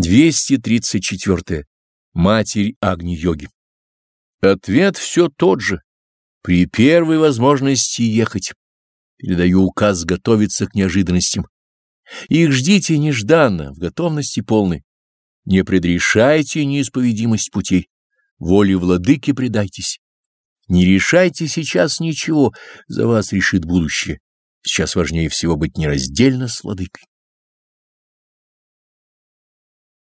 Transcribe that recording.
234. Матерь Агни-йоги. Ответ все тот же. При первой возможности ехать. Передаю указ готовиться к неожиданностям. Их ждите нежданно, в готовности полной. Не предрешайте неисповедимость путей. Воле владыки предайтесь. Не решайте сейчас ничего, за вас решит будущее. Сейчас важнее всего быть нераздельно с владыкой.